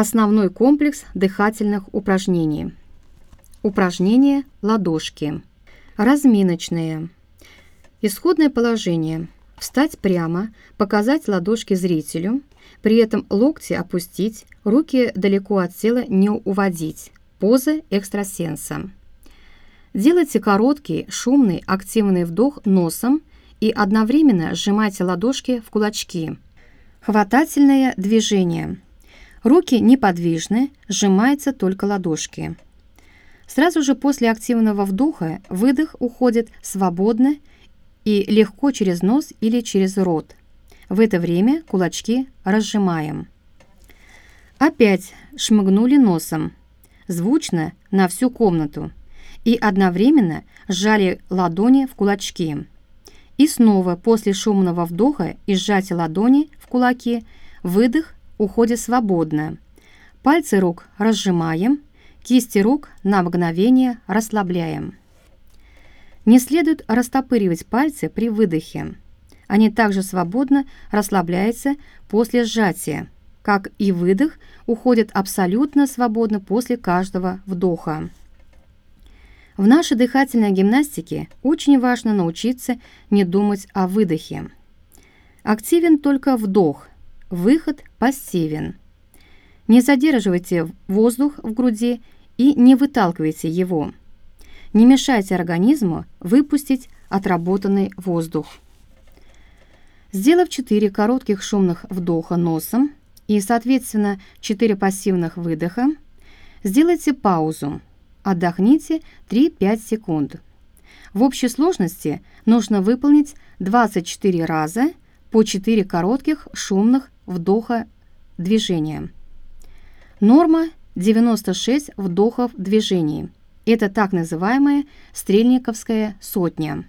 Основной комплекс дыхательных упражнений. Упражнения ладошки. Разминочные. Исходное положение. Встать прямо, показать ладошки зрителю, при этом локти опустить, руки далеко от тела не уводить. Поза экстрасенса. Делайте короткий, шумный, активный вдох носом и одновременно сжимайте ладошки в кулачки. Хватательное движение. Руки неподвижны, сжимаются только ладошки. Сразу же после активного вдоха выдох уходит свободно и легко через нос или через рот. В это время кулачки разжимаем. Опять шмыгнули носом, звучно на всю комнату, и одновременно сжали ладони в кулачки. И снова после шумного вдоха и сжатия ладони в кулаки выдох уходит свободно. Пальцы рук разжимаем, кисти рук на мгновение расслабляем. Не следует растопыривать пальцы при выдохе. Они также свободно расслабляются после сжатия, как и выдох уходит абсолютно свободно после каждого вдоха. В нашей дыхательной гимнастике очень важно научиться не думать о выдохе. Активен только вдох, выход пассивен. Не задерживайте воздух в груди и не выталкивайте его. Не мешайте организму выпустить отработанный воздух. Сделав 4 коротких шумных вдоха носом и, соответственно, 4 пассивных выдоха, сделайте паузу Отдохните 3-5 секунд. В общей сложности нужно выполнить 24 раза по 4 коротких шумных вдоха движения. Норма 96 вдохов движений. Это так называемая стрельниковская сотня.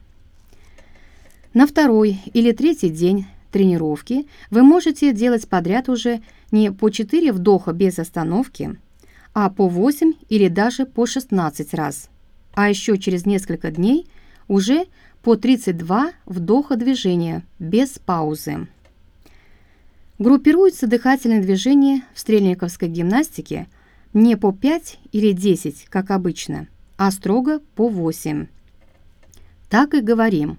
На второй или третий день тренировки вы можете делать подряд уже не по 4 вдоха без остановки, а по 8 или даже по 16 раз. А еще через несколько дней уже по 32 вдоха движения без паузы. Группируются дыхательные движения в стрельниковской гимнастике не по 5 или 10, как обычно, а строго по 8. Так и говорим.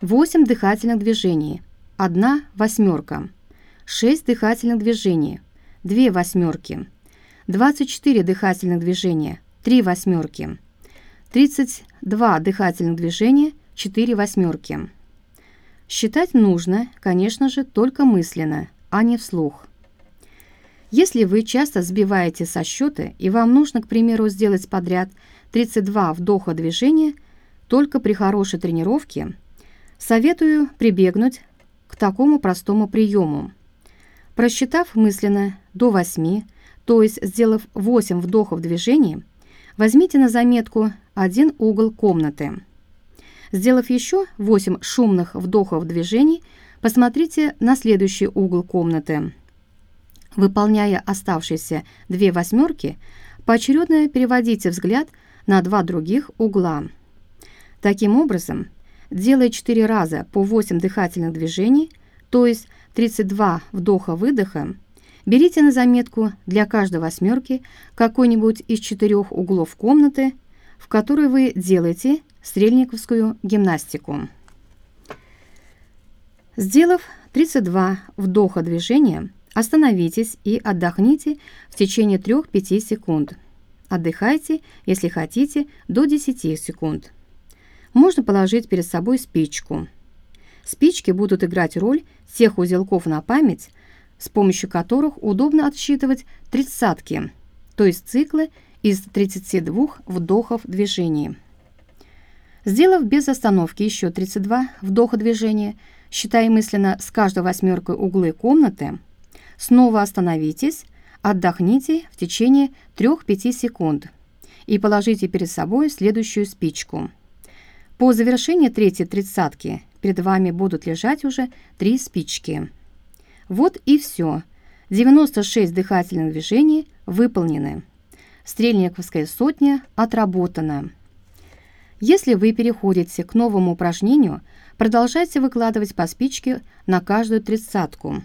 8 дыхательных движений, 1 восьмерка, 6 дыхательных движений, 2 восьмерки, 24 дыхательных движения, 3 восьмерки. 32 дыхательных движения, 4 восьмерки. Считать нужно, конечно же, только мысленно, а не вслух. Если вы часто сбиваете со счета и вам нужно, к примеру, сделать подряд 32 вдоха движения, только при хорошей тренировке, советую прибегнуть к такому простому приему. Просчитав мысленно до 8, то есть сделав 8 вдохов движения, возьмите на заметку один угол комнаты. Сделав еще 8 шумных вдохов движений, посмотрите на следующий угол комнаты. Выполняя оставшиеся две восьмерки, поочередно переводите взгляд на два других угла. Таким образом, делая 4 раза по 8 дыхательных движений, то есть 32 вдоха-выдоха, Берите на заметку для каждой восьмерки какой-нибудь из четырех углов комнаты, в которой вы делаете стрельниковскую гимнастику. Сделав 32 вдоха движения, остановитесь и отдохните в течение 3-5 секунд. Отдыхайте, если хотите, до 10 секунд. Можно положить перед собой спичку. Спички будут играть роль тех узелков на память, с помощью которых удобно отсчитывать тридцатки, то есть циклы из 32 вдохов движения. Сделав без остановки еще 32 вдоха движения, считая мысленно с каждой восьмеркой углы комнаты, снова остановитесь, отдохните в течение 3-5 секунд и положите перед собой следующую спичку. По завершении третьей тридцатки перед вами будут лежать уже три спички. Вот и все. 96 дыхательных движений выполнены. Стрельниковская сотня отработана. Если вы переходите к новому упражнению, продолжайте выкладывать по спичке на каждую тридцатку.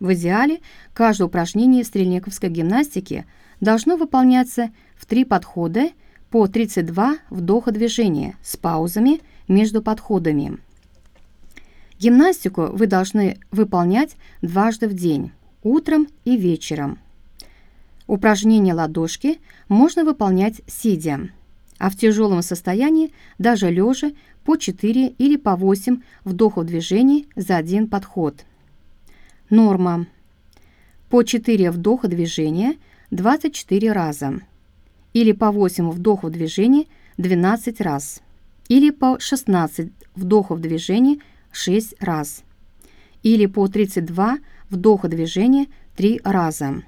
В идеале каждое упражнение стрельниковской гимнастики должно выполняться в три подхода по 32 вдоха движения с паузами между подходами. Гимнастику вы должны выполнять дважды в день, утром и вечером. Упражнения ладошки можно выполнять сидя, а в тяжелом состоянии даже лежа по 4 или по 8 вдохов движений за один подход. Норма. По 4 вдоха движения 24 раза. Или по 8 вдохов движения 12 раз. Или по 16 вдохов движения 6 раз. Или по 32 вдоха движения 3 раза.